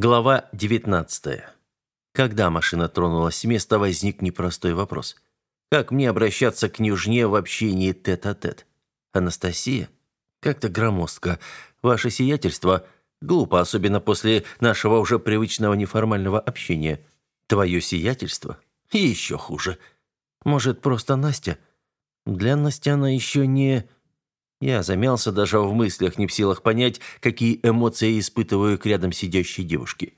Глава 19. Когда машина тронулась с места, возник непростой вопрос. Как мне обращаться к княжне в общении тет-а-тет? -тет? Анастасия? Как-то громоздко. Ваше сиятельство? Глупо, особенно после нашего уже привычного неформального общения. Твое сиятельство? И еще хуже. Может, просто Настя? Для Настя она еще не... Я замялся даже в мыслях, не в силах понять, какие эмоции испытываю к рядом сидящей девушке.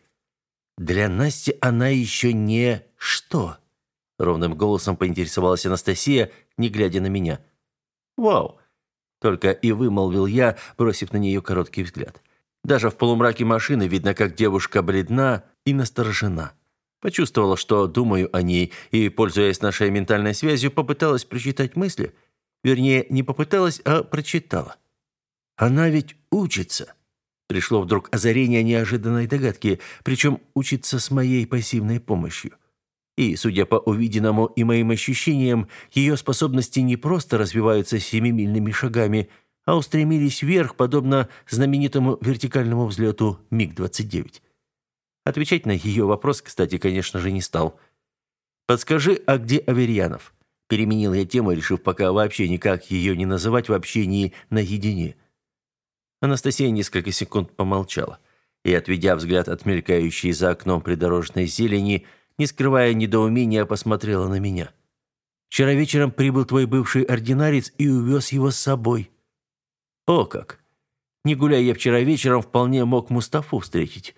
«Для Насти она еще не что?» Ровным голосом поинтересовалась Анастасия, не глядя на меня. «Вау!» Только и вымолвил я, бросив на нее короткий взгляд. Даже в полумраке машины видно, как девушка бледна и насторожена. Почувствовала, что думаю о ней, и, пользуясь нашей ментальной связью, попыталась прочитать мысли – Вернее, не попыталась, а прочитала. Она ведь учится. Пришло вдруг озарение неожиданной догадки, причем учится с моей пассивной помощью. И, судя по увиденному и моим ощущениям, ее способности не просто развиваются семимильными шагами, а устремились вверх, подобно знаменитому вертикальному взлету МиГ-29. Отвечать на ее вопрос, кстати, конечно же, не стал. «Подскажи, а где Аверьянов?» Переменил я тему, решив пока вообще никак ее не называть в общении наедине. Анастасия несколько секунд помолчала и, отведя взгляд от мелькающей за окном придорожной зелени, не скрывая недоумения, посмотрела на меня. «Вчера вечером прибыл твой бывший ординарец и увез его с собой». «О как! Не гуляя я вчера вечером, вполне мог Мустафу встретить».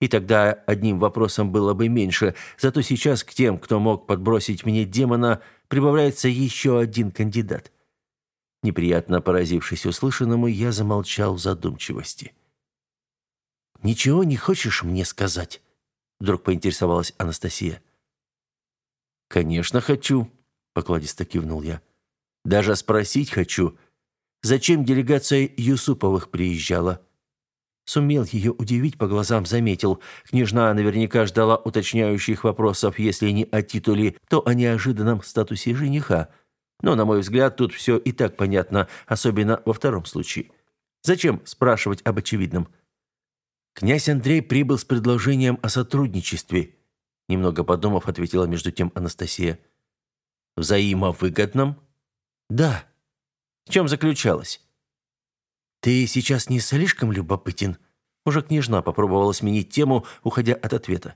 И тогда одним вопросом было бы меньше, зато сейчас к тем, кто мог подбросить мне демона, прибавляется еще один кандидат. Неприятно поразившись услышанному, я замолчал в задумчивости. «Ничего не хочешь мне сказать?» — вдруг поинтересовалась Анастасия. «Конечно хочу», — покладисто кивнул я. «Даже спросить хочу. Зачем делегация Юсуповых приезжала?» Сумел ее удивить, по глазам заметил. Княжна наверняка ждала уточняющих вопросов, если не о титуле, то о неожиданном статусе жениха. Но, на мой взгляд, тут все и так понятно, особенно во втором случае. Зачем спрашивать об очевидном? Князь Андрей прибыл с предложением о сотрудничестве. Немного подумав, ответила между тем Анастасия. «Взаимовыгодном?» «Да». «В чем заключалось?» «Ты сейчас не слишком любопытен?» Уже княжна попробовала сменить тему, уходя от ответа.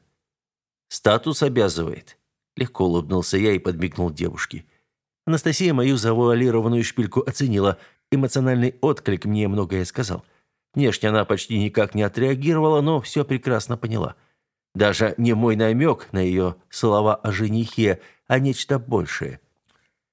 «Статус обязывает», — легко улыбнулся я и подмигнул девушке. Анастасия мою завуалированную шпильку оценила. Эмоциональный отклик мне многое сказал. Внешне она почти никак не отреагировала, но все прекрасно поняла. Даже не мой намек на ее слова о женихе, а нечто большее.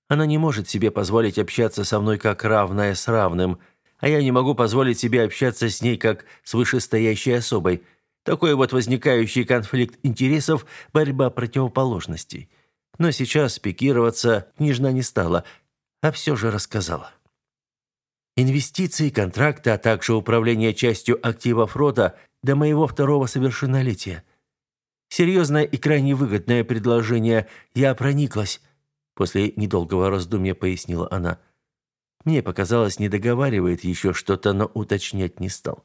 Она не может себе позволить общаться со мной как равная с равным — а я не могу позволить себе общаться с ней как с вышестоящей особой. Такой вот возникающий конфликт интересов, борьба противоположностей. Но сейчас пикироваться княжна не стала, а все же рассказала. Инвестиции, контракты, а также управление частью активов рода до моего второго совершеннолетия. Серьезное и крайне выгодное предложение. Я прониклась. После недолгого раздумья пояснила она – мне показалось, не договаривает еще что-то, но уточнять не стал.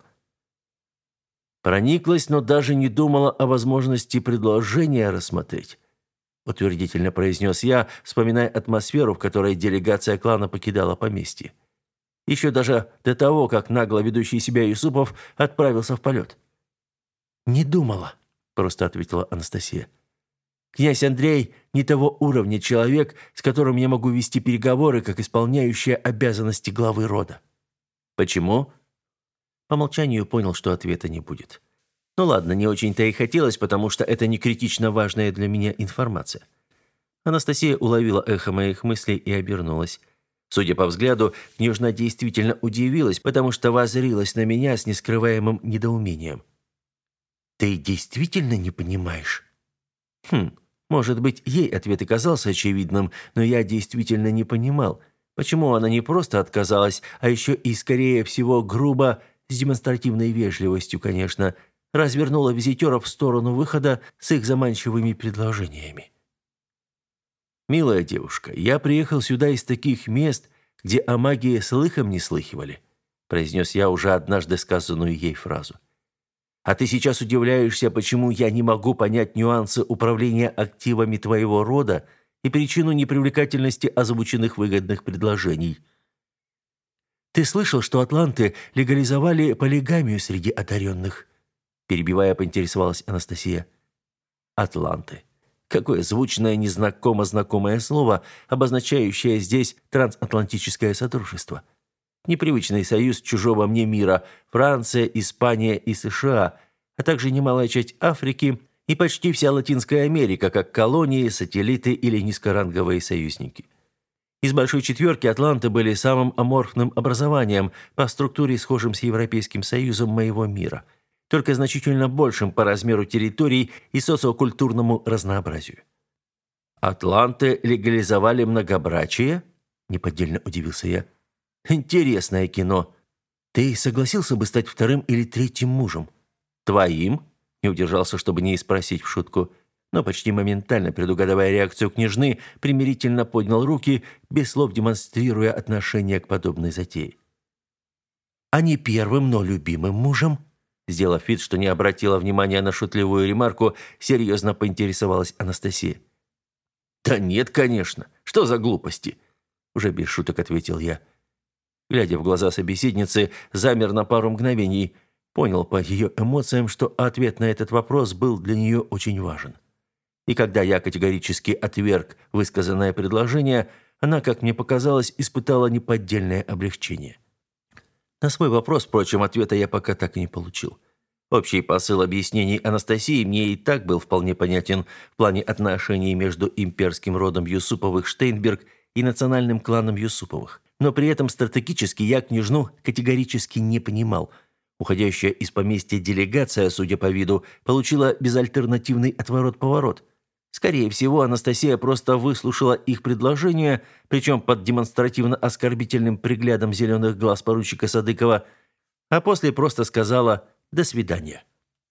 Прониклась, но даже не думала о возможности предложения рассмотреть. Утвердительно произнес я, вспоминая атмосферу, в которой делегация клана покидала поместье. Еще даже до того, как нагло ведущий себя Юсупов отправился в полет. «Не думала», — просто ответила Анастасия. Князь Андрей не того уровня человек, с которым я могу вести переговоры, как исполняющая обязанности главы рода». «Почему?» По молчанию понял, что ответа не будет. Ну ладно, не очень-то и хотелось, потому что это не критично важная для меня информация. Анастасия уловила эхо моих мыслей и обернулась. Судя по взгляду, княжна действительно удивилась, потому что возрилась на меня с нескрываемым недоумением. «Ты действительно не понимаешь?» «Хм, может быть, ей ответ и казался очевидным, но я действительно не понимал, почему она не просто отказалась, а еще и, скорее всего, грубо, с демонстративной вежливостью, конечно, развернула визитера в сторону выхода с их заманчивыми предложениями. «Милая девушка, я приехал сюда из таких мест, где о магии слыхом не слыхивали», произнес я уже однажды сказанную ей фразу. А ты сейчас удивляешься, почему я не могу понять нюансы управления активами твоего рода и причину непривлекательности озвученных выгодных предложений. Ты слышал, что атланты легализовали полигамию среди одаренных?» Перебивая, поинтересовалась Анастасия. «Атланты. Какое звучное, незнакомо знакомое слово, обозначающее здесь трансатлантическое сотрудничество непривычный союз чужого мне мира – Франция, Испания и США, а также немалая часть Африки и почти вся Латинская Америка, как колонии, сателлиты или низкоранговые союзники. Из большой четверки атланты были самым аморфным образованием, по структуре схожим с Европейским Союзом моего мира, только значительно большим по размеру территорий и социокультурному разнообразию. «Атланты легализовали многобрачие?» – неподдельно удивился я – Хм, интересное кино. Ты согласился бы стать вторым или третьим мужем? Твоим? Не удержался, чтобы не спросить в шутку. Но почти моментально, предугадывая реакцию княжны, примирительно поднял руки, без слов демонстрируя отношение к подобной затее. «А не первым, но любимым мужем?» Сделав вид, что не обратила внимания на шутливую ремарку, серьезно поинтересовалась Анастасия. «Да нет, конечно. Что за глупости?» Уже без шуток ответил я глядя в глаза собеседницы, замер на пару мгновений. Понял по ее эмоциям, что ответ на этот вопрос был для нее очень важен. И когда я категорически отверг высказанное предложение, она, как мне показалось, испытала неподдельное облегчение. На свой вопрос, впрочем, ответа я пока так и не получил. Общий посыл объяснений Анастасии мне и так был вполне понятен в плане отношений между имперским родом Юсуповых-Штейнберг и национальным кланом Юсуповых. Но при этом стратегически я княжну категорически не понимал. Уходящая из поместья делегация, судя по виду, получила безальтернативный отворот-поворот. Скорее всего, Анастасия просто выслушала их предложение, причем под демонстративно оскорбительным приглядом зеленых глаз поручика Садыкова, а после просто сказала «до свидания».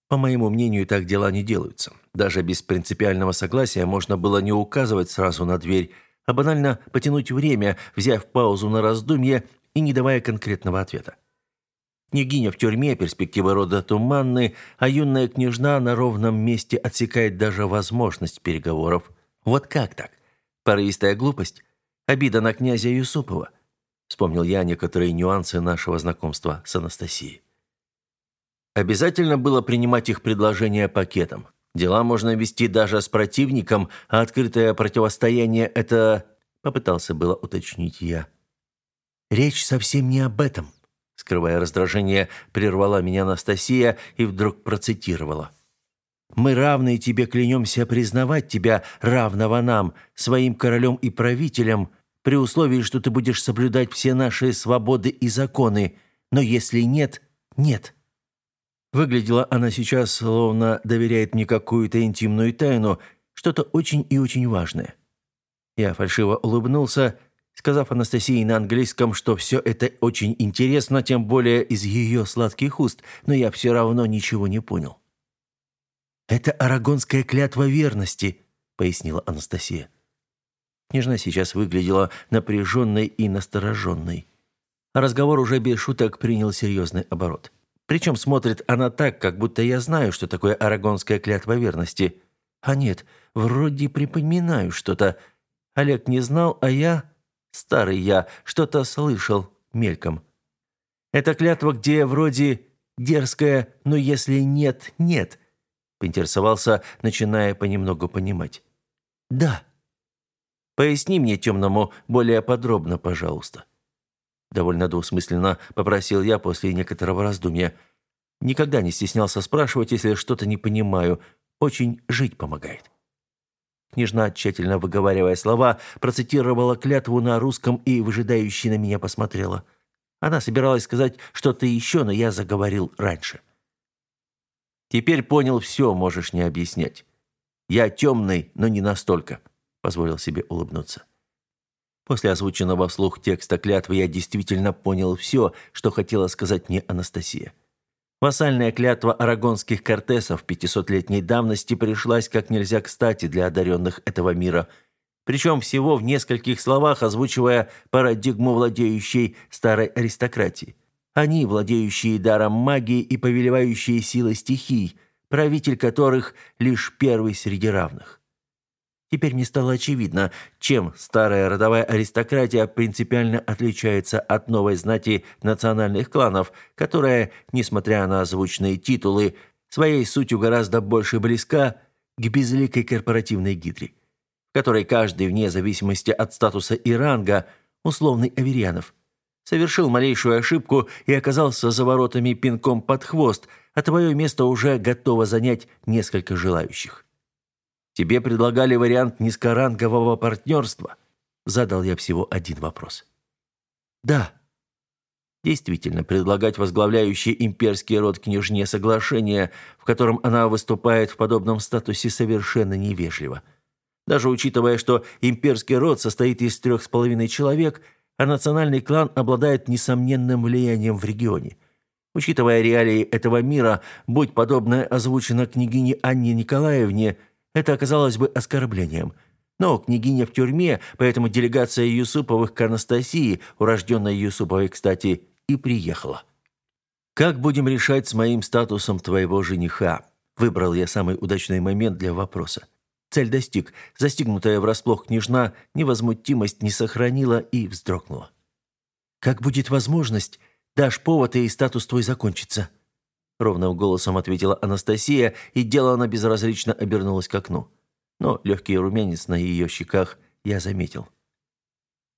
По моему мнению, так дела не делаются. Даже без принципиального согласия можно было не указывать сразу на дверь, а банально потянуть время, взяв паузу на раздумье и не давая конкретного ответа. Княгиня в тюрьме, перспективы рода туманны, а юная княжна на ровном месте отсекает даже возможность переговоров. Вот как так? Порывистая глупость? Обида на князя Юсупова? Вспомнил я некоторые нюансы нашего знакомства с Анастасией. Обязательно было принимать их предложение пакетом. Дела можно вести даже с противником, а открытое противостояние – это...» – попытался было уточнить я. «Речь совсем не об этом», – скрывая раздражение, прервала меня Анастасия и вдруг процитировала. «Мы равные тебе клянемся признавать тебя равного нам, своим королем и правителем, при условии, что ты будешь соблюдать все наши свободы и законы, но если нет – нет». Выглядела она сейчас, словно доверяет мне какую-то интимную тайну, что-то очень и очень важное. Я фальшиво улыбнулся, сказав Анастасии на английском, что все это очень интересно, тем более из ее сладких уст, но я все равно ничего не понял. «Это арагонская клятва верности», — пояснила Анастасия. Княжна сейчас выглядела напряженной и настороженной. Разговор уже без шуток принял серьезный оборот. Причем смотрит она так, как будто я знаю, что такое арагонская клятва верности. А нет, вроде припоминаю что-то. Олег не знал, а я, старый я, что-то слышал мельком. Это клятва, где вроде дерзкая, но если нет, нет. Поинтересовался, начиная понемногу понимать. Да. Поясни мне темному более подробно, пожалуйста довольно двусмысленно попросил я после некоторого раздумья. Никогда не стеснялся спрашивать, если что-то не понимаю. Очень жить помогает. Княжна, тщательно выговаривая слова, процитировала клятву на русском и выжидающе на меня посмотрела. Она собиралась сказать что-то еще, но я заговорил раньше. «Теперь понял все, можешь не объяснять. Я темный, но не настолько», — позволил себе улыбнуться. После озвученного вслух текста клятвы я действительно понял все, что хотела сказать мне Анастасия. Вассальная клятва арагонских кортесов 500-летней давности пришлась как нельзя кстати для одаренных этого мира. Причем всего в нескольких словах, озвучивая парадигму владеющей старой аристократии. Они, владеющие даром магии и повелевающие силой стихий, правитель которых лишь первый среди равных. Теперь мне стало очевидно, чем старая родовая аристократия принципиально отличается от новой знати национальных кланов, которая, несмотря на звучные титулы, своей сутью гораздо больше близка к безликой корпоративной гидре, в которой каждый, вне зависимости от статуса и ранга, условный Аверьянов, совершил малейшую ошибку и оказался за воротами пинком под хвост, а твое место уже готово занять несколько желающих. Тебе предлагали вариант низкорангового партнерства?» Задал я всего один вопрос. «Да». Действительно, предлагать возглавляющий имперский род княжне соглашение, в котором она выступает в подобном статусе, совершенно невежливо. Даже учитывая, что имперский род состоит из трех с половиной человек, а национальный клан обладает несомненным влиянием в регионе. Учитывая реалии этого мира, будь подобное озвучено княгине Анне Николаевне – это оказалось бы оскорблением. Но княгиня в тюрьме, поэтому делегация Юсуповых к Анастасии, урожденной Юсуповой, кстати, и приехала. «Как будем решать с моим статусом твоего жениха?» Выбрал я самый удачный момент для вопроса. Цель достиг. Застигнутая врасплох княжна невозмутимость не сохранила и вздрогнула. «Как будет возможность, дашь повод, и статус твой закончится», ровным голосом ответила Анастасия, и дело она безразлично обернулась к окну. Но легкий румянец на ее щеках я заметил.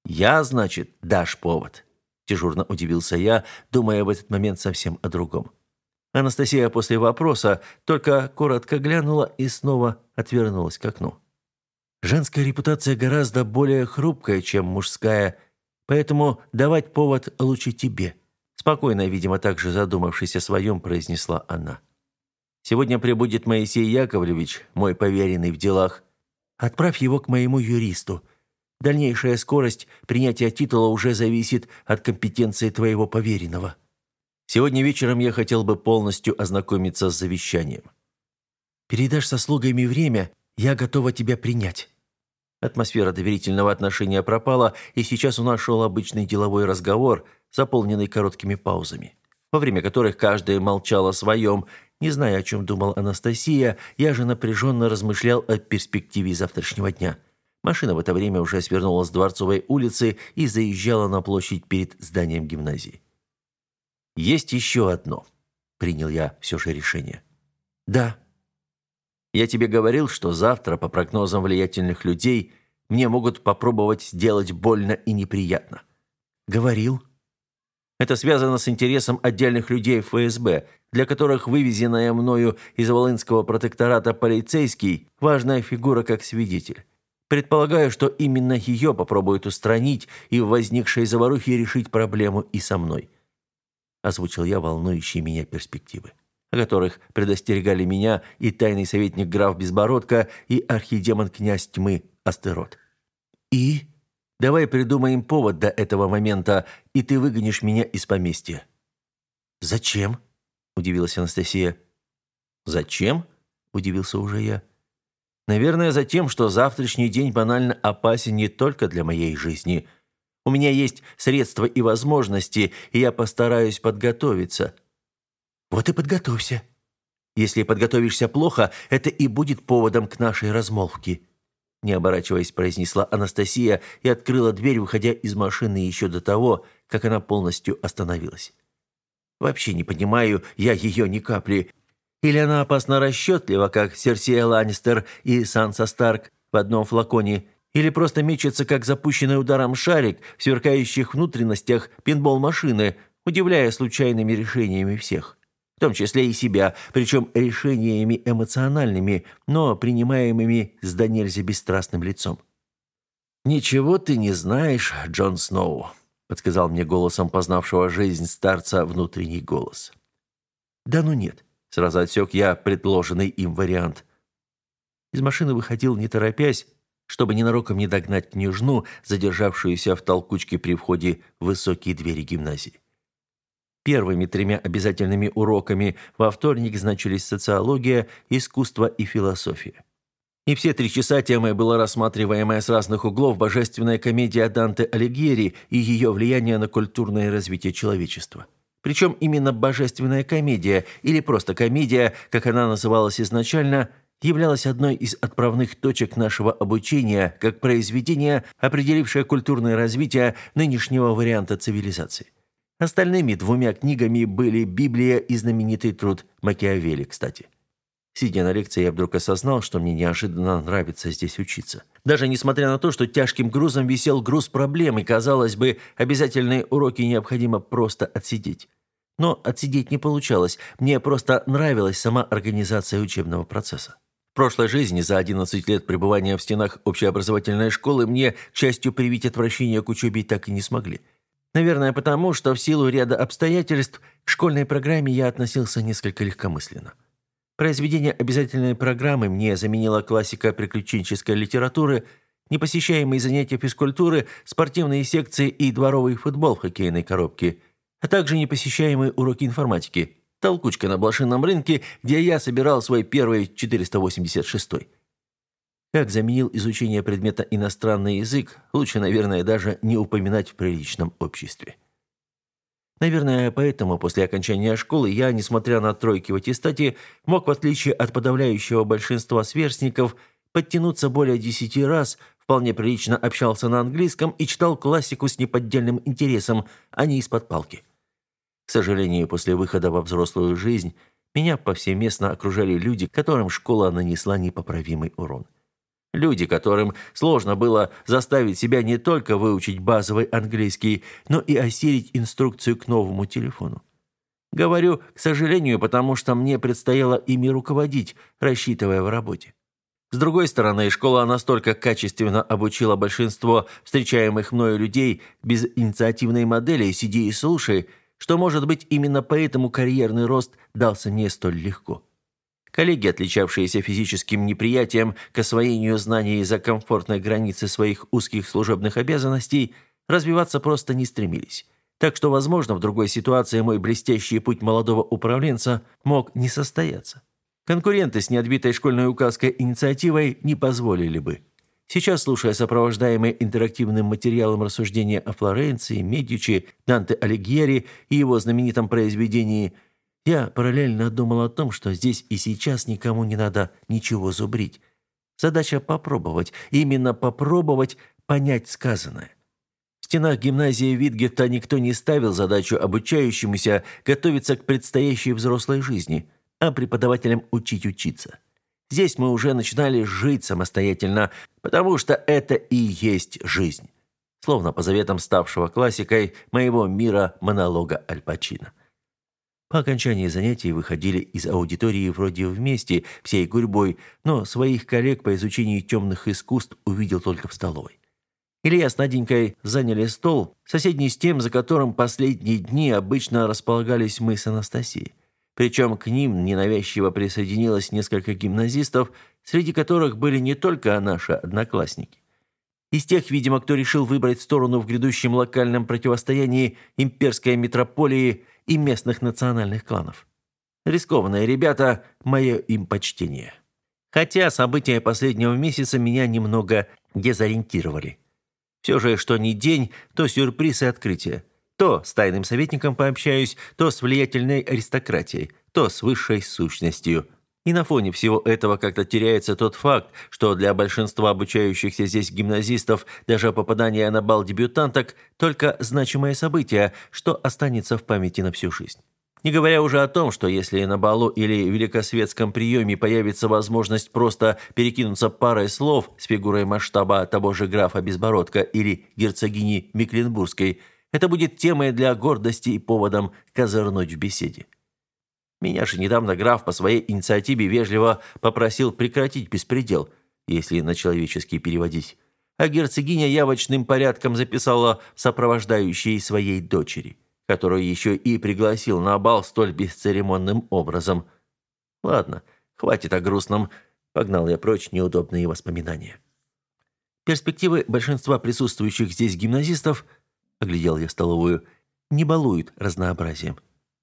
«Я, значит, дашь повод?» – дежурно удивился я, думая в этот момент совсем о другом. Анастасия после вопроса только коротко глянула и снова отвернулась к окну. Женская репутация гораздо более хрупкая, чем мужская, поэтому давать повод лучше тебе. Спокойно, видимо, также задумавшись о своем, произнесла она. «Сегодня прибудет Моисей Яковлевич, мой поверенный в делах. Отправь его к моему юристу. Дальнейшая скорость принятия титула уже зависит от компетенции твоего поверенного. Сегодня вечером я хотел бы полностью ознакомиться с завещанием. Передашь со слугами время, я готова тебя принять». Атмосфера доверительного отношения пропала, и сейчас у нас шел обычный деловой разговор – заполненный короткими паузами, во время которых каждая молчала о своем, не зная, о чем думал Анастасия, я же напряженно размышлял о перспективе завтрашнего дня. Машина в это время уже свернула с Дворцовой улицы и заезжала на площадь перед зданием гимназии. «Есть еще одно», — принял я все же решение. «Да». «Я тебе говорил, что завтра, по прогнозам влиятельных людей, мне могут попробовать сделать больно и неприятно». «Говорил», это связано с интересом отдельных людей ФСБ, для которых вывезенная мною из Волынского протектората полицейский – важная фигура как свидетель. Предполагаю, что именно ее попробуют устранить и в возникшей заварухе решить проблему и со мной. Озвучил я волнующие меня перспективы, о которых предостерегали меня и тайный советник граф Безбородко, и архидемон князь тьмы Астерот. «И?» Давай придумаем повод до этого момента, и ты выгонишь меня из поместья». «Зачем?» – удивилась Анастасия. «Зачем?» – удивился уже я. «Наверное, за тем, что завтрашний день банально опасен не только для моей жизни. У меня есть средства и возможности, и я постараюсь подготовиться». «Вот и подготовься. Если подготовишься плохо, это и будет поводом к нашей размолвке» не оборачиваясь, произнесла Анастасия и открыла дверь, выходя из машины еще до того, как она полностью остановилась. «Вообще не понимаю я ее ни капли. Или она опасно расчетлива, как Серсия Ланнистер и Санса Старк в одном флаконе, или просто мечется, как запущенный ударом шарик в сверкающих внутренностях пинбол-машины, удивляя случайными решениями всех» том числе и себя, причем решениями эмоциональными, но принимаемыми с до бесстрастным лицом. «Ничего ты не знаешь, Джон Сноу», — подсказал мне голосом познавшего жизнь старца внутренний голос. «Да ну нет», — сразу отсек я предложенный им вариант. Из машины выходил не торопясь, чтобы ненароком не догнать княжну, задержавшуюся в толкучке при входе в высокие двери гимназии. Первыми тремя обязательными уроками во вторник значились социология, искусство и философия. И все три часа темой была рассматриваемая с разных углов божественная комедия Данте Алигьери и ее влияние на культурное развитие человечества. Причем именно божественная комедия, или просто комедия, как она называлась изначально, являлась одной из отправных точек нашего обучения как произведение, определившее культурное развитие нынешнего варианта цивилизации. Остальными двумя книгами были Библия и знаменитый труд Макиавелли, кстати. Сидя на лекции, я вдруг осознал, что мне неожиданно нравится здесь учиться. Даже несмотря на то, что тяжким грузом висел груз проблем, и, казалось бы, обязательные уроки необходимо просто отсидеть. Но отсидеть не получалось, мне просто нравилась сама организация учебного процесса. В прошлой жизни за 11 лет пребывания в стенах общеобразовательной школы мне, к счастью, привить отвращение к учебе так и не смогли – Наверное, потому, что в силу ряда обстоятельств к школьной программе я относился несколько легкомысленно. Произведение обязательной программы мне заменила классика приключенческой литературы, непосещаемые занятия физкультуры, спортивные секции и дворовый футбол в хоккейной коробке, а также непосещаемые уроки информатики, толкучка на блошином рынке, где я собирал свой первый 486 -й. Как заменил изучение предмета иностранный язык, лучше, наверное, даже не упоминать в приличном обществе. Наверное, поэтому после окончания школы я, несмотря на тройки в аттестате, мог, в отличие от подавляющего большинства сверстников, подтянуться более десяти раз, вполне прилично общался на английском и читал классику с неподдельным интересом, а не из-под палки. К сожалению, после выхода во взрослую жизнь меня повсеместно окружали люди, которым школа нанесла непоправимый урон. Люди, которым сложно было заставить себя не только выучить базовый английский, но и осилить инструкцию к новому телефону. Говорю, к сожалению, потому что мне предстояло ими руководить, рассчитывая в работе. С другой стороны, школа настолько качественно обучила большинство встречаемых мною людей без инициативной модели «сиди и слушай», что, может быть, именно поэтому карьерный рост дался мне столь легко. Коллеги, отличавшиеся физическим неприятием к освоению знаний за комфортной границы своих узких служебных обязанностей, развиваться просто не стремились. Так что, возможно, в другой ситуации мой блестящий путь молодого управленца мог не состояться. Конкуренты с неотбитой школьной указкой инициативой не позволили бы. Сейчас, слушая сопровождаемые интерактивным материалом рассуждения о Флоренции, Медичи, Данте Алигьери и его знаменитом произведении я параллельно думал о том, что здесь и сейчас никому не надо ничего зубрить. Задача попробовать, именно попробовать понять сказанное. В стенах гимназии Витгефта никто не ставил задачу обучающемуся готовиться к предстоящей взрослой жизни, а преподавателям учить учиться. Здесь мы уже начинали жить самостоятельно, потому что это и есть жизнь. Словно по заветам ставшего классикой моего мира монолога Аль Пачино. По окончании занятий выходили из аудитории вроде вместе, всей гурьбой, но своих коллег по изучению темных искусств увидел только в столовой. Илья с Наденькой заняли стол, соседний с тем, за которым последние дни обычно располагались мы с Анастасией. Причем к ним ненавязчиво присоединилось несколько гимназистов, среди которых были не только наши одноклассники. Из тех, видимо, кто решил выбрать сторону в грядущем локальном противостоянии имперской метрополии – и местных национальных кланов. Рискованные ребята, мое им почтение. Хотя события последнего месяца меня немного дезориентировали. Все же, что ни день, то сюрприз и открытие. То с тайным советником пообщаюсь, то с влиятельной аристократией, то с высшей сущностью – и на фоне всего этого как-то теряется тот факт, что для большинства обучающихся здесь гимназистов даже попадание на бал дебютанток – только значимое событие, что останется в памяти на всю жизнь. Не говоря уже о том, что если на балу или великосветском приеме появится возможность просто перекинуться парой слов с фигурой масштаба того же графа Безбородка или герцогини Мекленбургской, это будет темой для гордости и поводом козырнуть в беседе. Меня же недавно граф по своей инициативе вежливо попросил прекратить беспредел, если на человеческий переводить. А герцогиня явочным порядком записала сопровождающей своей дочери, которую еще и пригласил на бал столь бесцеремонным образом. Ладно, хватит о грустном. Погнал я прочь неудобные воспоминания. Перспективы большинства присутствующих здесь гимназистов, оглядел я столовую, не балуют разнообразием.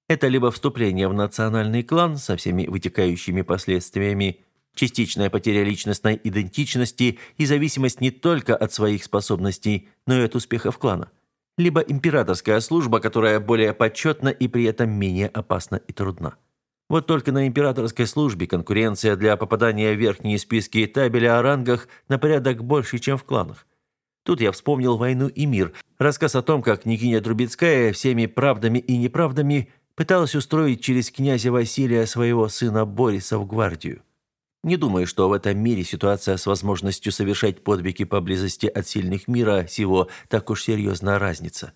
Это либо вступление в национальный клан со всеми вытекающими последствиями, частичная потеря личностной идентичности и зависимость не только от своих способностей, но и от успехов клана. Либо императорская служба, которая более почетна и при этом менее опасна и трудна. Вот только на императорской службе конкуренция для попадания в верхние списки табеля о рангах на порядок больше, чем в кланах. Тут я вспомнил «Войну и мир», рассказ о том, как Никиня Трубецкая всеми правдами и неправдами – Пыталась устроить через князя Василия своего сына Бориса в гвардию. Не думаю, что в этом мире ситуация с возможностью совершать подвиги поблизости от сильных мира сего так уж серьезная разница.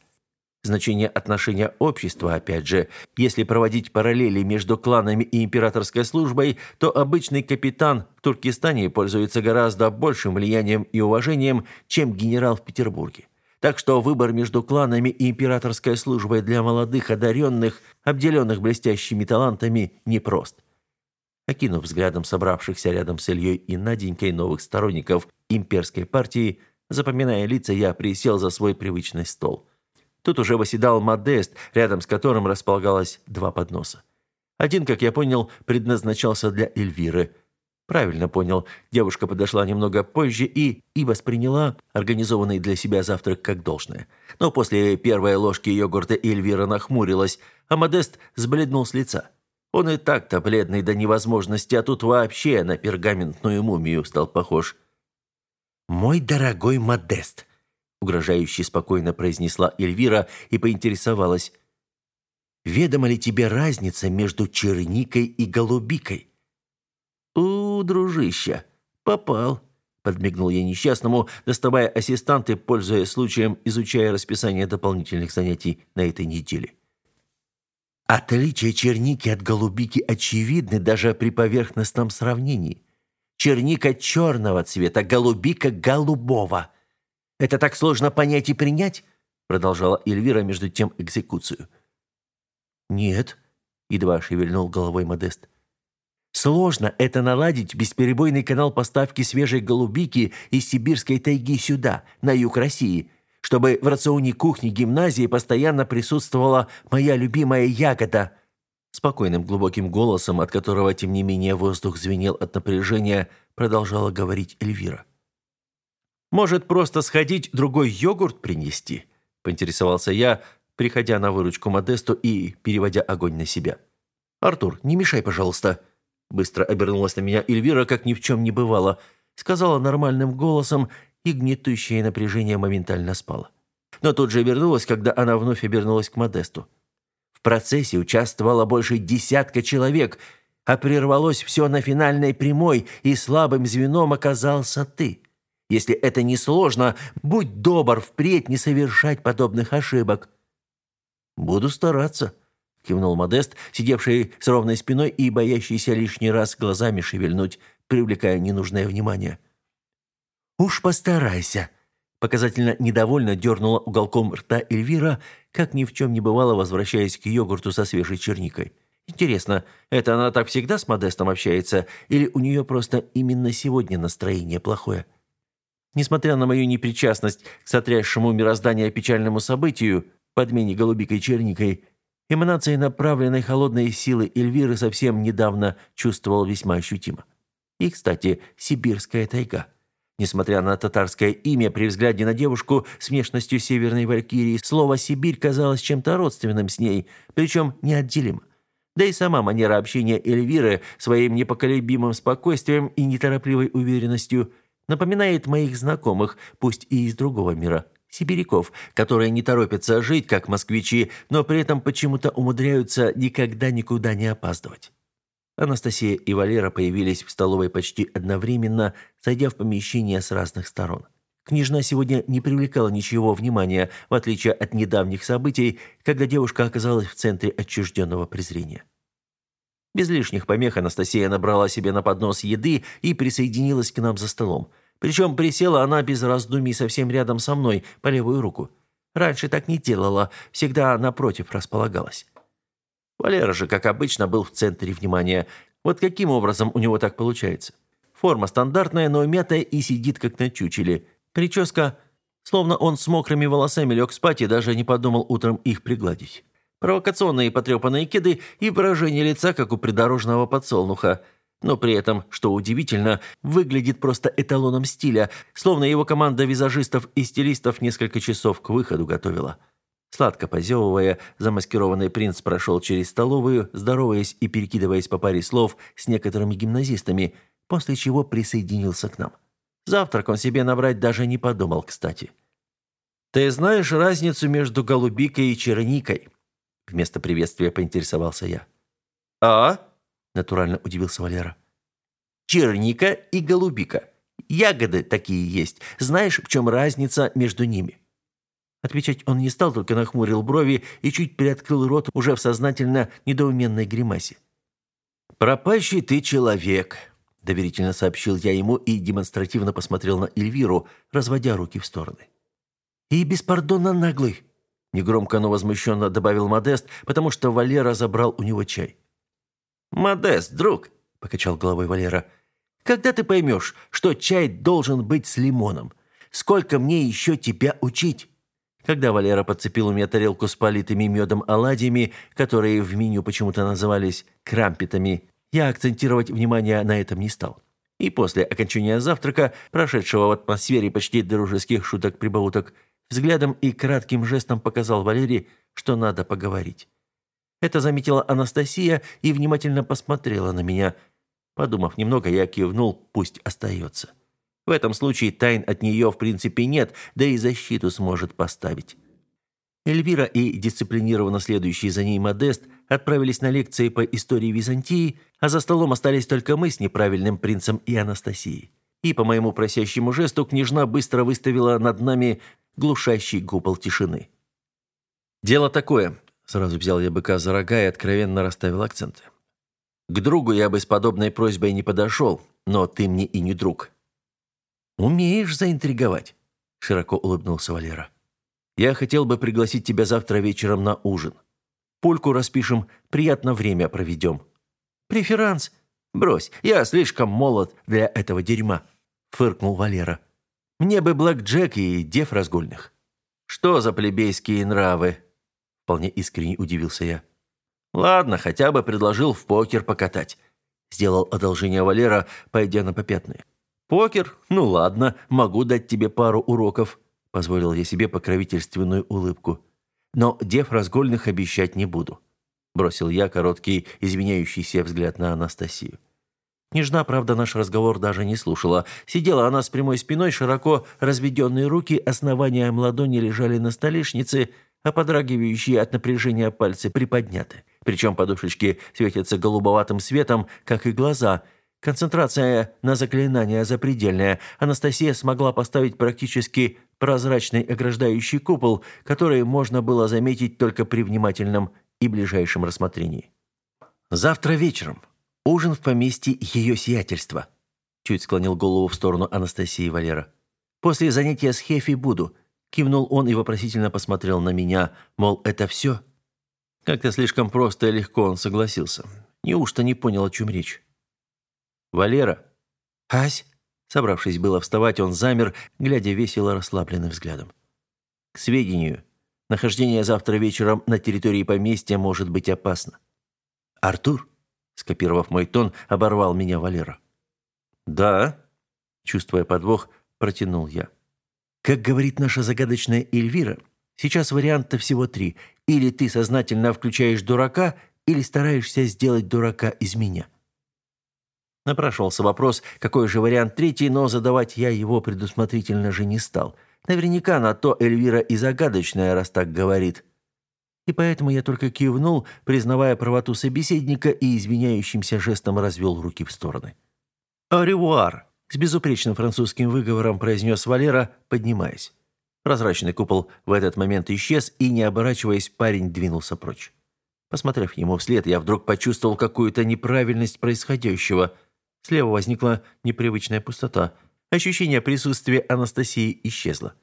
Значение отношения общества, опять же, если проводить параллели между кланами и императорской службой, то обычный капитан в Туркестане пользуется гораздо большим влиянием и уважением, чем генерал в Петербурге. Так что выбор между кланами и императорской службой для молодых одаренных, обделенных блестящими талантами, непрост. Окинув взглядом собравшихся рядом с Ильей и Наденькой новых сторонников имперской партии, запоминая лица, я присел за свой привычный стол. Тут уже восседал Модест, рядом с которым располагалось два подноса. Один, как я понял, предназначался для Эльвиры – Правильно понял, девушка подошла немного позже и, и восприняла организованный для себя завтрак как должное. Но после первой ложки йогурта Эльвира нахмурилась, а Модест сбледнул с лица. Он и так-то бледный до невозможности, а тут вообще на пергаментную мумию стал похож. «Мой дорогой Модест», — угрожающе спокойно произнесла Эльвира и поинтересовалась, «ведома ли тебе разница между черникой и голубикой?» «У-у-у!» Дружище, попал», – подмигнул я несчастному, доставая ассистанты, пользуясь случаем, изучая расписание дополнительных занятий на этой неделе. Отличие черники от голубики очевидны даже при поверхностном сравнении. Черника черного цвета, голубика голубого. Это так сложно понять и принять? Продолжала Эльвира между тем экзекуцию. Нет, едва шевельнул головой Модест. Сложно это наладить, бесперебойный канал поставки свежей голубики из сибирской тайги сюда, на юг России, чтобы в рационе кухни гимназии постоянно присутствовала моя любимая ягода. Спокойным глубоким голосом, от которого, тем не менее, воздух звенел от напряжения, продолжала говорить Эльвира. «Может, просто сходить другой йогурт принести?» – поинтересовался я, приходя на выручку Модесту и переводя огонь на себя. «Артур, не мешай, пожалуйста», – Быстро обернулась на меня Эльвира, как ни в чем не бывало. Сказала нормальным голосом, и гнетущее напряжение моментально спало. Но тут же вернулась, когда она вновь обернулась к Модесту. В процессе участвовало больше десятка человек, а прервалось все на финальной прямой, и слабым звеном оказался ты. Если это не сложно, будь добр впредь не совершать подобных ошибок». «Буду стараться», кивнул Модест, сидевший с ровной спиной и боящийся лишний раз глазами шевельнуть, привлекая ненужное внимание. «Уж постарайся», – показательно недовольно дернула уголком рта Эльвира, как ни в чем не бывало, возвращаясь к йогурту со свежей черникой. «Интересно, это она так всегда с Модестом общается, или у нее просто именно сегодня настроение плохое?» Несмотря на мою непричастность к сотрясшему мироздание печальному событию, подмене голубикой черникой, Эманации направленной холодной силы Эльвиры совсем недавно чувствовал весьма ощутимо. И, кстати, сибирская тайга. Несмотря на татарское имя, при взгляде на девушку с внешностью северной валькирии, слово «Сибирь» казалось чем-то родственным с ней, причем неотделимо. Да и сама манера общения Эльвиры своим непоколебимым спокойствием и неторопливой уверенностью напоминает моих знакомых, пусть и из другого мира сибиряков, которые не торопятся жить, как москвичи, но при этом почему-то умудряются никогда никуда не опаздывать. Анастасия и Валера появились в столовой почти одновременно, сойдя в помещение с разных сторон. Княжна сегодня не привлекала ничего внимания, в отличие от недавних событий, когда девушка оказалась в центре отчужденного презрения. Без лишних помех Анастасия набрала себе на поднос еды и присоединилась к нам за столом – причем присела она без раздумий совсем рядом со мной, по левую руку. Раньше так не делала, всегда напротив располагалась. Валера же, как обычно, был в центре внимания. Вот каким образом у него так получается? Форма стандартная, но мятая и сидит как на чучеле. Прическа, словно он с мокрыми волосами лег спать и даже не подумал утром их пригладить. Провокационные потрепанные кеды и выражение лица, как у придорожного подсолнуха – но при этом, что удивительно, выглядит просто эталоном стиля, словно его команда визажистов и стилистов несколько часов к выходу готовила. Сладко позевывая, замаскированный принц прошел через столовую, здороваясь и перекидываясь по паре слов с некоторыми гимназистами, после чего присоединился к нам. Завтрак он себе набрать даже не подумал, кстати. «Ты знаешь разницу между голубикой и черникой?» Вместо приветствия поинтересовался я. «А?» натурально удивился Валера. Черника и голубика. Ягоды такие есть. Знаешь, в чем разница между ними? Отвечать он не стал, только нахмурил брови и чуть приоткрыл рот уже в сознательно недоуменной гримасе. «Пропащий ты человек», — доверительно сообщил я ему и демонстративно посмотрел на Эльвиру, разводя руки в стороны. «И беспардонно наглый», — негромко, но возмущенно добавил Модест, потому что Валера забрал у него чай. «Модест, друг», — покачал головой Валера, — «когда ты поймешь, что чай должен быть с лимоном? Сколько мне еще тебя учить?» Когда Валера подцепил у меня тарелку с политыми медом оладьями, которые в меню почему-то назывались крампетами, я акцентировать внимание на этом не стал. И после окончания завтрака, прошедшего в атмосфере почти дружеских шуток-прибауток, взглядом и кратким жестом показал Валере, что надо поговорить. Это заметила Анастасия и внимательно посмотрела на меня. Подумав немного, я кивнул, пусть остается. В этом случае тайн от нее в принципе нет, да и защиту сможет поставить. Эльвира и дисциплинированно следующий за ней Модест отправились на лекции по истории Византии, а за столом остались только мы с неправильным принцем и Анастасией. И по моему просящему жесту княжна быстро выставила над нами глушащий гупол тишины. «Дело такое. Сразу взял я быка за рога и откровенно расставил акценты. К другу я бы с подобной просьбой не подошел, но ты мне и не друг. Умеешь заинтриговать, широко улыбнулся Валера. Я хотел бы пригласить тебя завтра вечером на ужин. Польку распишем, приятно время проведем. Преферанс? Брось, я слишком молод для этого дерьма, фыркнул Валера. Мне бы блэк-джек и дев разгульных. Что за плебейские нравы? вполне искренне удивился я. Ладно, хотя бы предложил в покер покатать. Сделал одолжение Валера, пойдя на попятные. Покер? Ну ладно, могу дать тебе пару уроков, позволил я себе покровительственную улыбку. Но дев разгольных обещать не буду, бросил я короткий извиняющийся взгляд на Анастасию. Нежна, правда, наш разговор даже не слушала. Сидела она с прямой спиной, широко разведенные руки основанием ладони лежали на столешнице, а подрагивающие от напряжения пальцы приподняты. Причем подушечки светятся голубоватым светом, как и глаза. Концентрация на заклинание запредельная. Анастасия смогла поставить практически прозрачный ограждающий купол, который можно было заметить только при внимательном и ближайшем рассмотрении. «Завтра вечером. Ужин в поместье ее сиятельства», чуть склонил голову в сторону Анастасии Валера. «После занятия с Хефи буду. Кивнул он и вопросительно посмотрел на меня, мол, это все? Как-то слишком просто и легко он согласился. Неужто не понял, о чем речь? «Валера!» «Ась!» Собравшись было вставать, он замер, глядя весело расслабленным взглядом. «К сведению, нахождение завтра вечером на территории поместья может быть опасно». «Артур?» – скопировав мой тон, оборвал меня Валера. «Да?» – чувствуя подвох, протянул я. Как говорит наша загадочная Эльвира, сейчас варианта всего три. Или ты сознательно включаешь дурака, или стараешься сделать дурака из меня. Напрашивался вопрос, какой же вариант третий, но задавать я его предусмотрительно же не стал. Наверняка на то Эльвира и загадочная, раз так говорит. И поэтому я только кивнул, признавая правоту собеседника и извиняющимся жестом развел руки в стороны. «Аревуар!» с безупречным французским выговором произнес Валера, поднимаясь. Прозрачный купол в этот момент исчез, и, не оборачиваясь, парень двинулся прочь. Посмотрев ему вслед, я вдруг почувствовал какую-то неправильность происходящего. Слева возникла непривычная пустота. Ощущение присутствия Анастасии исчезло.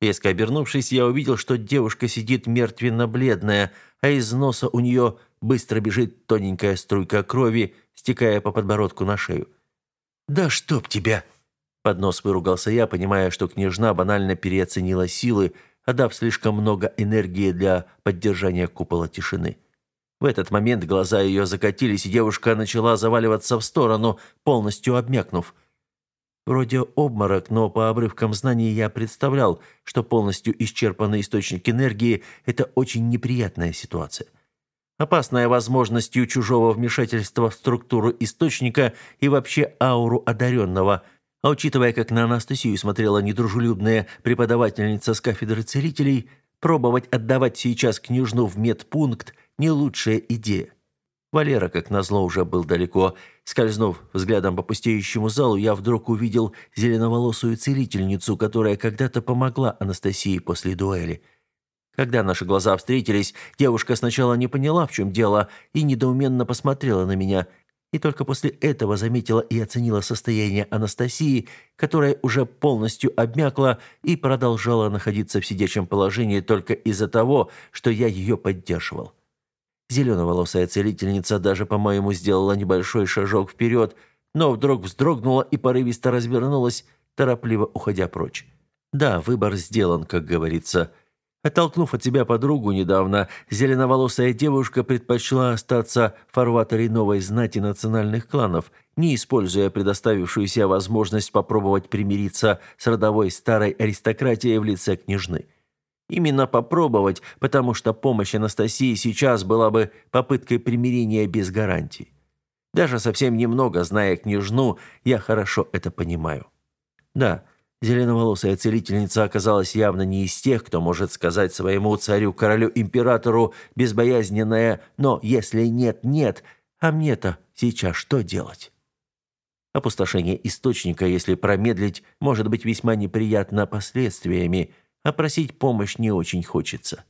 Резко обернувшись, я увидел, что девушка сидит мертвенно-бледная, а из носа у нее быстро бежит тоненькая струйка крови, стекая по подбородку на шею. «Да чтоб тебя!» Под нос выругался я, понимая, что княжна банально переоценила силы, отдав слишком много энергии для поддержания купола тишины. В этот момент глаза ее закатились, и девушка начала заваливаться в сторону, полностью обмякнув. Вроде обморок, но по обрывкам знаний я представлял, что полностью исчерпанный источник энергии – это очень неприятная ситуация. Опасная возможностью чужого вмешательства в структуру источника и вообще ауру одаренного. А учитывая, как на Анастасию смотрела недружелюбная преподавательница с кафедры целителей, пробовать отдавать сейчас княжну в медпункт – не лучшая идея. Валера, как назло, уже был далеко. Скользнув взглядом по пустеющему залу, я вдруг увидел зеленоволосую целительницу, которая когда-то помогла Анастасии после дуэли – когда наши глаза встретились, девушка сначала не поняла, в чем дело, и недоуменно посмотрела на меня, и только после этого заметила и оценила состояние Анастасии, которая уже полностью обмякла и продолжала находиться в сидячем положении только из-за того, что я ее поддерживал. Зеленоволосая целительница даже, по-моему, сделала небольшой шажок вперед, но вдруг вздрогнула и порывисто развернулась, торопливо уходя прочь. Да, выбор сделан, как говорится. Оттолкнув от себя подругу недавно, зеленоволосая девушка предпочла остаться в новой знати национальных кланов, не используя предоставившуюся возможность попробовать примириться с родовой старой аристократией в лице княжны. Именно попробовать, потому что помощь Анастасии сейчас была бы попыткой примирения без гарантий. Даже совсем немного, зная княжну, я хорошо это понимаю. Да, Зеленоволосая целительница оказалась явно не из тех, кто может сказать своему царю-королю-императору безбоязненное «но если нет, нет, а мне-то сейчас что делать?» Опустошение источника, если промедлить, может быть весьма неприятно последствиями, а просить помощь не очень хочется.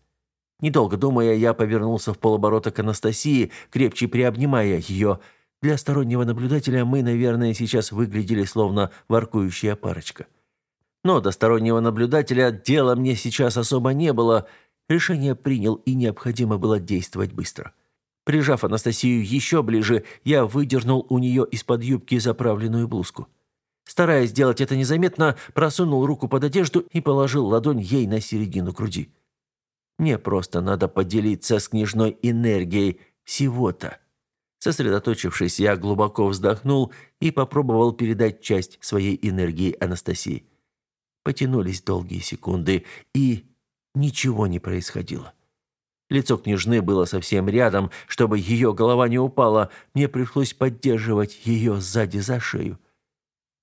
Недолго думая, я повернулся в полоборота к Анастасии, крепче приобнимая ее. Для стороннего наблюдателя мы, наверное, сейчас выглядели словно воркующая парочка. Но до стороннего наблюдателя дела мне сейчас особо не было. Решение принял, и необходимо было действовать быстро. Прижав Анастасию еще ближе, я выдернул у нее из-под юбки заправленную блузку. Стараясь сделать это незаметно, просунул руку под одежду и положил ладонь ей на середину груди. Мне просто надо поделиться с княжной энергией всего-то. Сосредоточившись, я глубоко вздохнул и попробовал передать часть своей энергии Анастасии. Потянулись долгие секунды, и ничего не происходило. Лицо княжны было совсем рядом, чтобы ее голова не упала, мне пришлось поддерживать ее сзади за шею.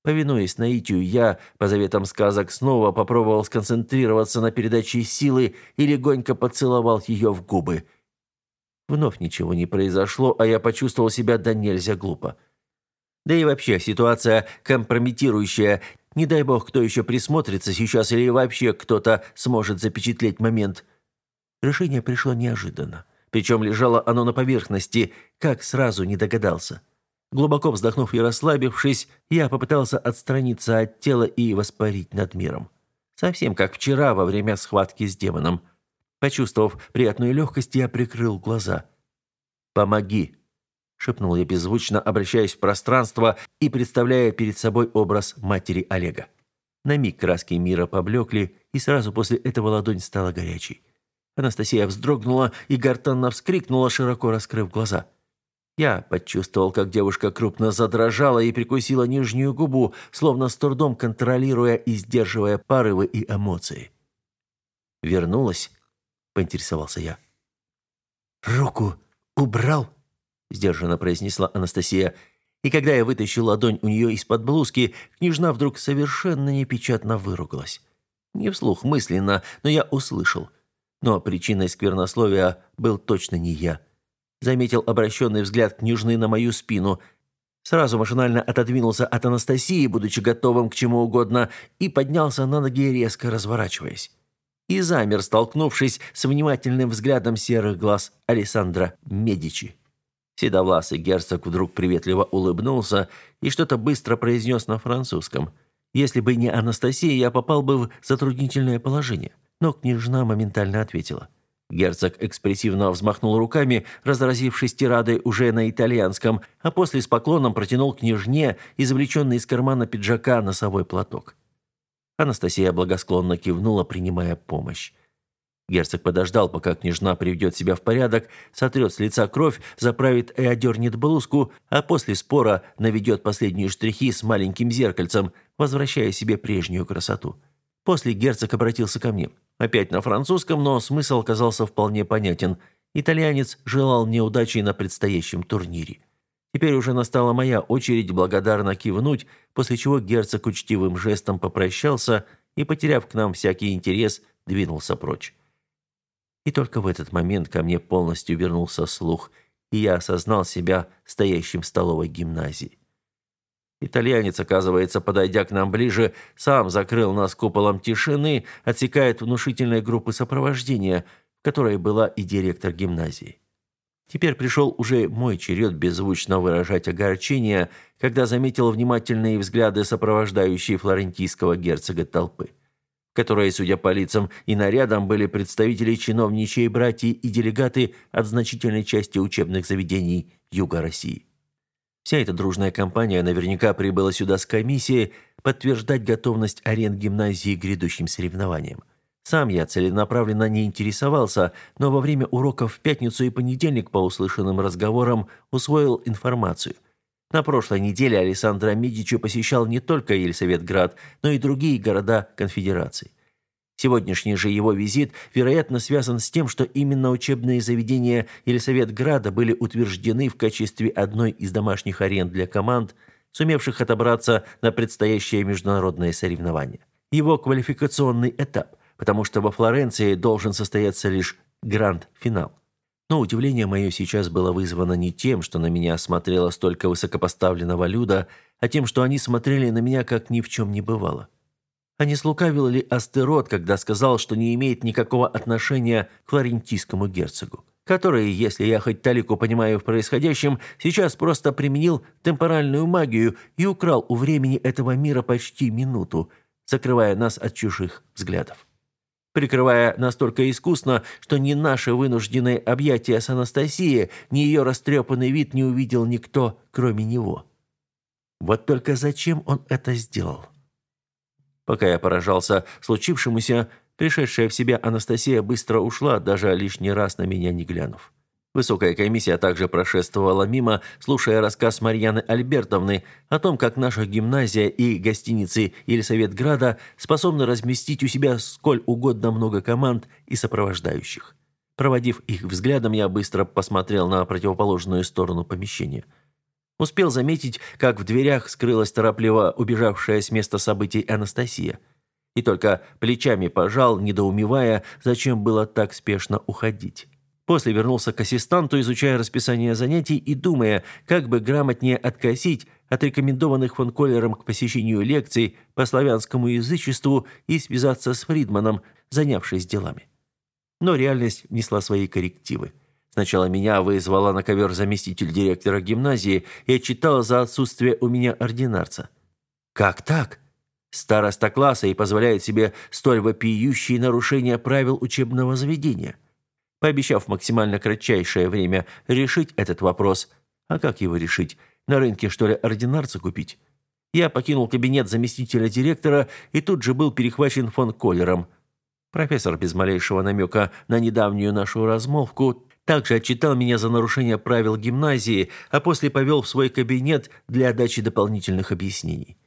Повинуясь наитию, я, по заветам сказок, снова попробовал сконцентрироваться на передаче силы и легонько поцеловал ее в губы. Вновь ничего не произошло, а я почувствовал себя да нельзя глупо. Да и вообще ситуация компрометирующая, не дай бог, кто еще присмотрится сейчас или вообще кто-то сможет запечатлеть момент. Решение пришло неожиданно. Причем лежало оно на поверхности, как сразу не догадался. Глубоко вздохнув и расслабившись, я попытался отстраниться от тела и воспарить над миром. Совсем как вчера во время схватки с демоном. Почувствовав приятную легкость, я прикрыл глаза. «Помоги!» шепнул я беззвучно, обращаясь в пространство и представляя перед собой образ матери Олега. На миг краски мира поблекли, и сразу после этого ладонь стала горячей. Анастасия вздрогнула и гортанно вскрикнула, широко раскрыв глаза. Я почувствовал, как девушка крупно задрожала и прикусила нижнюю губу, словно с трудом контролируя и сдерживая порывы и эмоции. «Вернулась?» – поинтересовался я. «Руку убрал?» — сдержанно произнесла Анастасия. И когда я вытащил ладонь у нее из-под блузки, княжна вдруг совершенно непечатно выругалась. Не вслух, мысленно, но я услышал. Но причиной сквернословия был точно не я. Заметил обращенный взгляд княжны на мою спину. Сразу машинально отодвинулся от Анастасии, будучи готовым к чему угодно, и поднялся на ноги, резко разворачиваясь. И замер, столкнувшись с внимательным взглядом серых глаз Александра Медичи. Седовласый герцог вдруг приветливо улыбнулся и что-то быстро произнес на французском. «Если бы не Анастасия, я попал бы в затруднительное положение». Но княжна моментально ответила. Герцог экспрессивно взмахнул руками, разразившись тирадой уже на итальянском, а после с поклоном протянул княжне, извлеченный из кармана пиджака, носовой платок. Анастасия благосклонно кивнула, принимая помощь. Герцог подождал, пока княжна приведет себя в порядок, сотрет с лица кровь, заправит и одернет блузку, а после спора наведет последние штрихи с маленьким зеркальцем, возвращая себе прежнюю красоту. После герцог обратился ко мне. Опять на французском, но смысл оказался вполне понятен. Итальянец желал мне удачи на предстоящем турнире. Теперь уже настала моя очередь благодарно кивнуть, после чего герцог учтивым жестом попрощался и, потеряв к нам всякий интерес, двинулся прочь. И только в этот момент ко мне полностью вернулся слух, и я осознал себя стоящим в столовой гимназии. Итальянец, оказывается, подойдя к нам ближе, сам закрыл нас куполом тишины, отсекает внушительные группы сопровождения, в которой была и директор гимназии. Теперь пришел уже мой черед беззвучно выражать огорчение, когда заметил внимательные взгляды сопровождающей флорентийского герцога толпы которые, судя по лицам и нарядам, были представители чиновничьей братьи и делегаты от значительной части учебных заведений Юга России. Вся эта дружная компания наверняка прибыла сюда с комиссией подтверждать готовность аренд гимназии к грядущим соревнованиям. Сам я целенаправленно не интересовался, но во время уроков в пятницу и понедельник по услышанным разговорам усвоил информацию – на прошлой неделе Александра Мидичи посещал не только Елисаветград, но и другие города конфедерации. Сегодняшний же его визит, вероятно, связан с тем, что именно учебные заведения Елисаветграда были утверждены в качестве одной из домашних аренд для команд, сумевших отобраться на предстоящее международное соревнование. Его квалификационный этап, потому что во Флоренции должен состояться лишь гранд-финал. Но удивление мое сейчас было вызвано не тем, что на меня смотрело столько высокопоставленного люда, а тем, что они смотрели на меня, как ни в чем не бывало. А не слукавил ли Астерот, когда сказал, что не имеет никакого отношения к флорентийскому герцогу, который, если я хоть талику понимаю в происходящем, сейчас просто применил темпоральную магию и украл у времени этого мира почти минуту, закрывая нас от чужих взглядов? прикрывая настолько искусно, что ни наши вынужденные объятия с Анастасией, ни ее растрепанный вид не увидел никто, кроме него. Вот только зачем он это сделал? Пока я поражался случившемуся, пришедшая в себя Анастасия быстро ушла, даже лишний раз на меня не глянув. Высокая комиссия также прошествовала мимо, слушая рассказ Марьяны Альбертовны о том, как наша гимназия и гостиницы Елисаветграда способны разместить у себя сколь угодно много команд и сопровождающих. Проводив их взглядом, я быстро посмотрел на противоположную сторону помещения. Успел заметить, как в дверях скрылась торопливо убежавшая с места событий Анастасия. И только плечами пожал, недоумевая, зачем было так спешно уходить. После вернулся к ассистанту, изучая расписание занятий и думая, как бы грамотнее откосить от рекомендованных фон Коллером к посещению лекций по славянскому язычеству и связаться с Фридманом, занявшись делами. Но реальность внесла свои коррективы. Сначала меня вызвала на ковер заместитель директора гимназии и отчитала за отсутствие у меня ординарца. «Как так?» Староста класса и позволяет себе столь вопиющие нарушения правил учебного заведения – пообещав максимально кратчайшее время решить этот вопрос. А как его решить? На рынке, что ли, ординарца купить? Я покинул кабинет заместителя директора и тут же был перехвачен фон Коллером. Профессор без малейшего намека на недавнюю нашу размолвку также отчитал меня за нарушение правил гимназии, а после повел в свой кабинет для дачи дополнительных объяснений.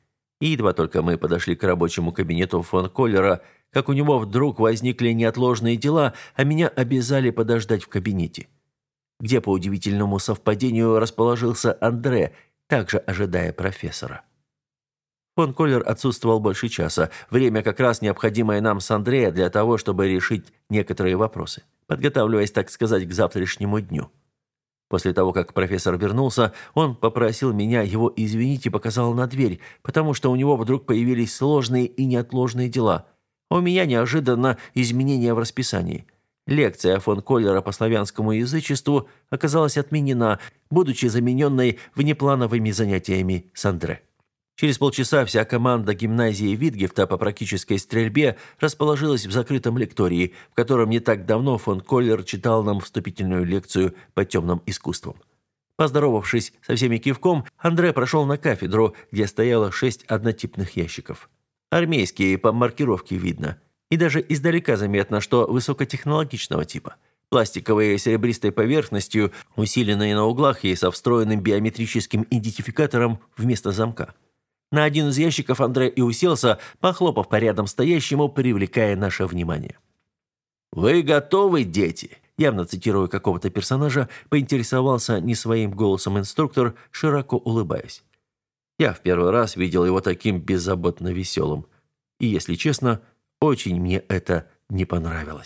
И едва только мы подошли к рабочему кабинету фон Коллера – как у него вдруг возникли неотложные дела, а меня обязали подождать в кабинете. Где по удивительному совпадению расположился Андре, также ожидая профессора. Фон Коллер отсутствовал больше часа, время как раз необходимое нам с Андре для того, чтобы решить некоторые вопросы, подготавливаясь, так сказать, к завтрашнему дню. После того, как профессор вернулся, он попросил меня его извинить и показал на дверь, потому что у него вдруг появились сложные и неотложные дела – а у меня неожиданно изменение в расписании. Лекция фон Коллера по славянскому язычеству оказалась отменена, будучи замененной внеплановыми занятиями с Андре. Через полчаса вся команда гимназии Витгефта по практической стрельбе расположилась в закрытом лектории, в котором не так давно фон Коллер читал нам вступительную лекцию по темным искусствам. Поздоровавшись со всеми кивком, Андре прошел на кафедру, где стояло шесть однотипных ящиков – Армейские по маркировке видно. И даже издалека заметно, что высокотехнологичного типа. Пластиковые серебристой поверхностью, усиленные на углах и со встроенным биометрическим идентификатором вместо замка. На один из ящиков Андрей и уселся, похлопав по рядом стоящему, привлекая наше внимание. «Вы готовы, дети?» Явно цитируя какого-то персонажа, поинтересовался не своим голосом инструктор, широко улыбаясь. Я в первый раз видел его таким беззаботно веселым. И, если честно, очень мне это не понравилось.